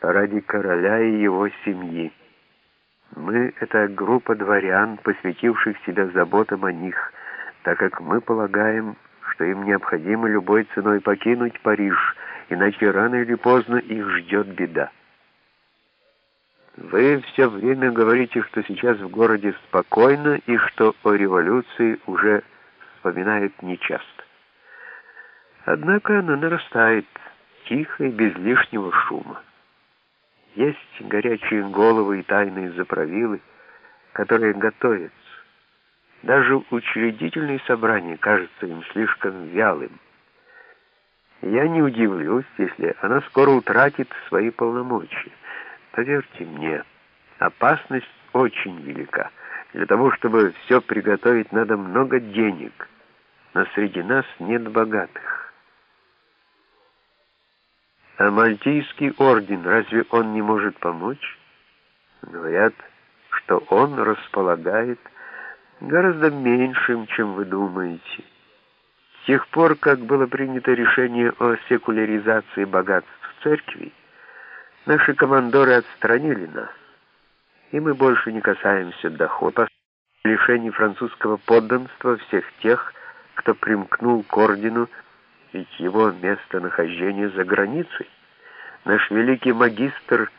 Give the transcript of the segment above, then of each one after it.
ради короля и его семьи. Мы — это группа дворян, посвятивших себя заботам о них, так как мы полагаем, что им необходимо любой ценой покинуть Париж, иначе рано или поздно их ждет беда. Вы все время говорите, что сейчас в городе спокойно и что о революции уже вспоминают нечасто. Однако она нарастает, тихо и без лишнего шума. Есть горячие головы и тайные заправилы, которые готовятся. Даже учредительное собрание кажется им слишком вялым. Я не удивлюсь, если она скоро утратит свои полномочия. Поверьте мне, опасность очень велика. Для того, чтобы все приготовить, надо много денег, но среди нас нет богатых. А Мальтийский орден, разве он не может помочь? Говорят, что он располагает гораздо меньшим, чем вы думаете. С тех пор, как было принято решение о секуляризации богатств церкви, наши командоры отстранили нас, и мы больше не касаемся дохода, лишения французского подданства всех тех, кто примкнул к ордену, ведь его местонахождение за границей. Наш великий магистр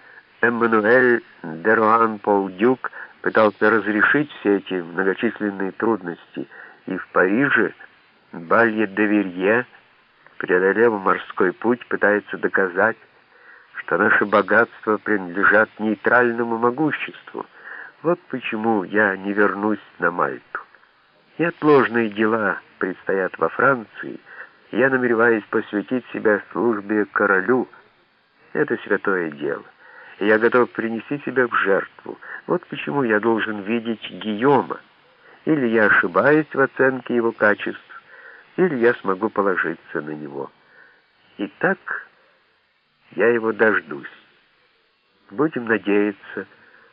Эммануэль Деруан Полдюк пытался разрешить все эти многочисленные трудности, и в Париже Балье де Верье, преодолев морской путь, пытается доказать, что наши богатства принадлежат нейтральному могуществу. Вот почему я не вернусь на Мальту. Неотложные дела предстоят во Франции, я намереваюсь посвятить себя службе королю. Это святое дело. Я готов принести себя в жертву. Вот почему я должен видеть Гийома. Или я ошибаюсь в оценке его качеств, или я смогу положиться на него. И так я его дождусь. Будем надеяться,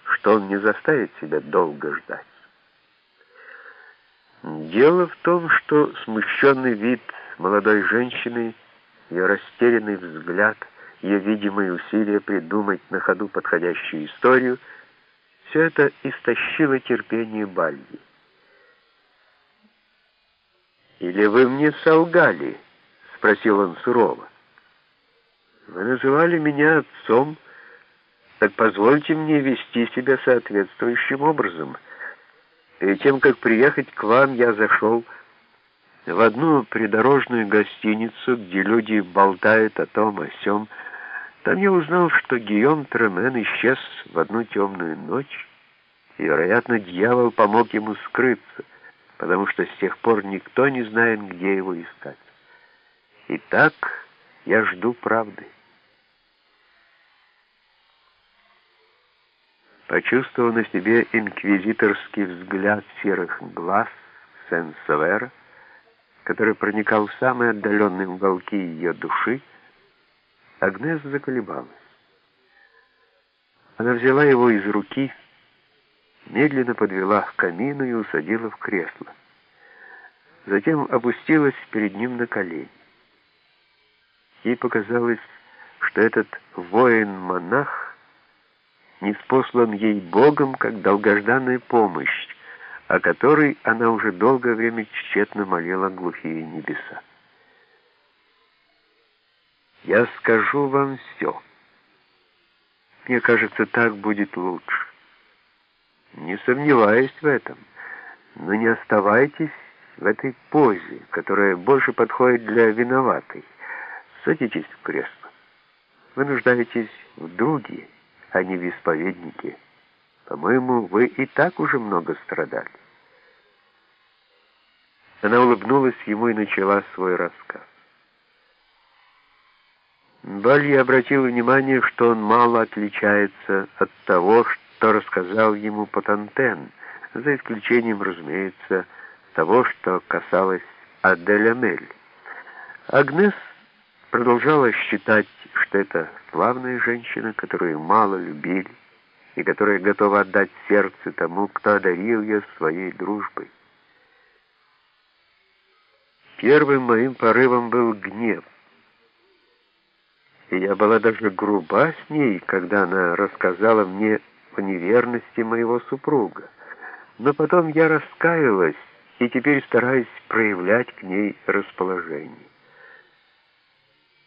что он не заставит себя долго ждать. Дело в том, что смущенный вид молодой женщины, ее растерянный взгляд, ее видимые усилия придумать на ходу подходящую историю, все это истощило терпение Бальи. «Или вы мне солгали?» — спросил он сурово. «Вы называли меня отцом, так позвольте мне вести себя соответствующим образом. Перед тем, как приехать к вам, я зашел в одну придорожную гостиницу, где люди болтают о том, о сём. Там я узнал, что Гийом Тремен исчез в одну темную ночь, и, вероятно, дьявол помог ему скрыться, потому что с тех пор никто не знает, где его искать. Итак, я жду правды. Почувствовав на себе инквизиторский взгляд серых глаз Сен-Савера, который проникал в самые отдаленные уголки ее души, Агнес заколебалась. Она взяла его из руки, медленно подвела к камину и усадила в кресло. Затем опустилась перед ним на колени. Ей показалось, что этот воин-монах не спослан ей Богом, как долгожданная помощь, о которой она уже долгое время тщетно молила глухие небеса. «Я скажу вам все. Мне кажется, так будет лучше. Не сомневаюсь в этом, но не оставайтесь в этой позе, которая больше подходит для виноватой. Садитесь в кресло. Вы нуждаетесь в друге, а не в исповеднике». По-моему, вы и так уже много страдали. Она улыбнулась ему и начала свой рассказ. Бальи обратил внимание, что он мало отличается от того, что рассказал ему Потантен, за исключением, разумеется, того, что касалось Аделя Мель. Агнес продолжала считать, что это славная женщина, которую мало любили, и которая готова отдать сердце тому, кто одарил ее своей дружбой. Первым моим порывом был гнев. и я была даже груба с ней, когда она рассказала мне о неверности моего супруга. Но потом я раскаялась и теперь стараюсь проявлять к ней расположение.